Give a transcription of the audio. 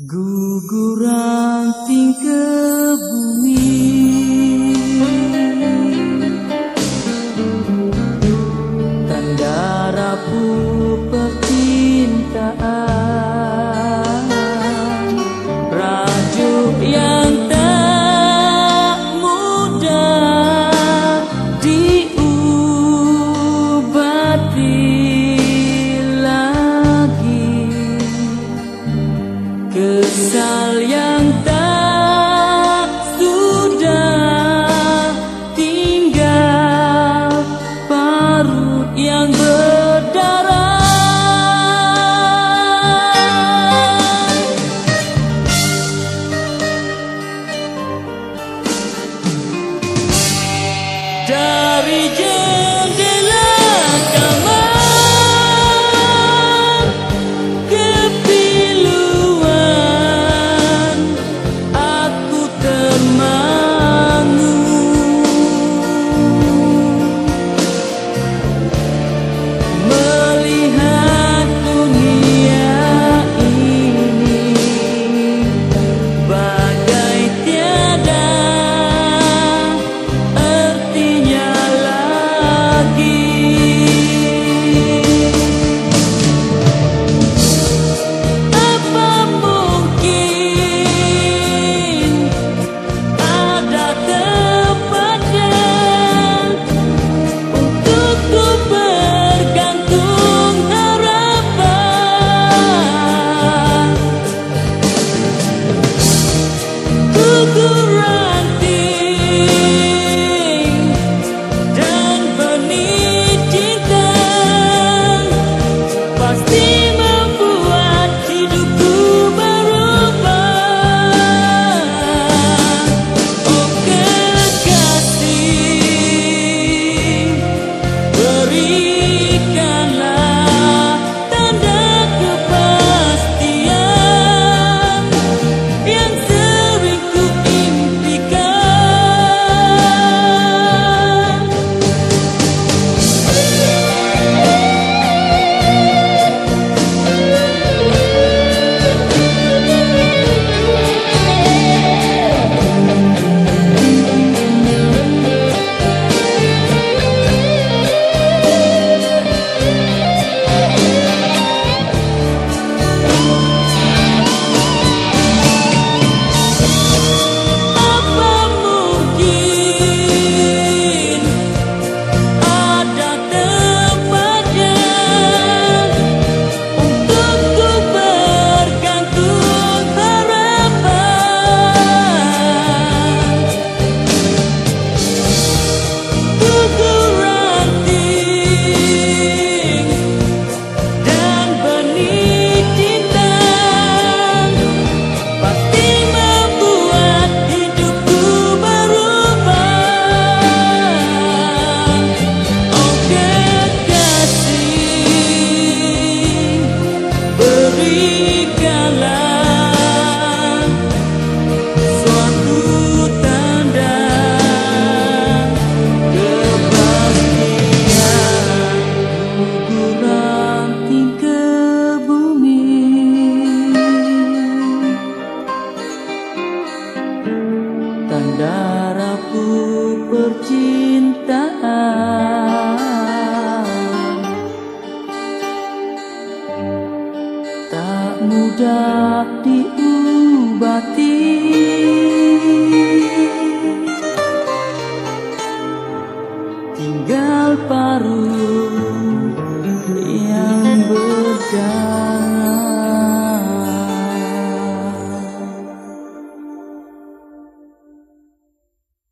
Guguran tingkah menyesal yang tak sudah tinggal paruh yang ber victory. percintaan tak mudah diubati.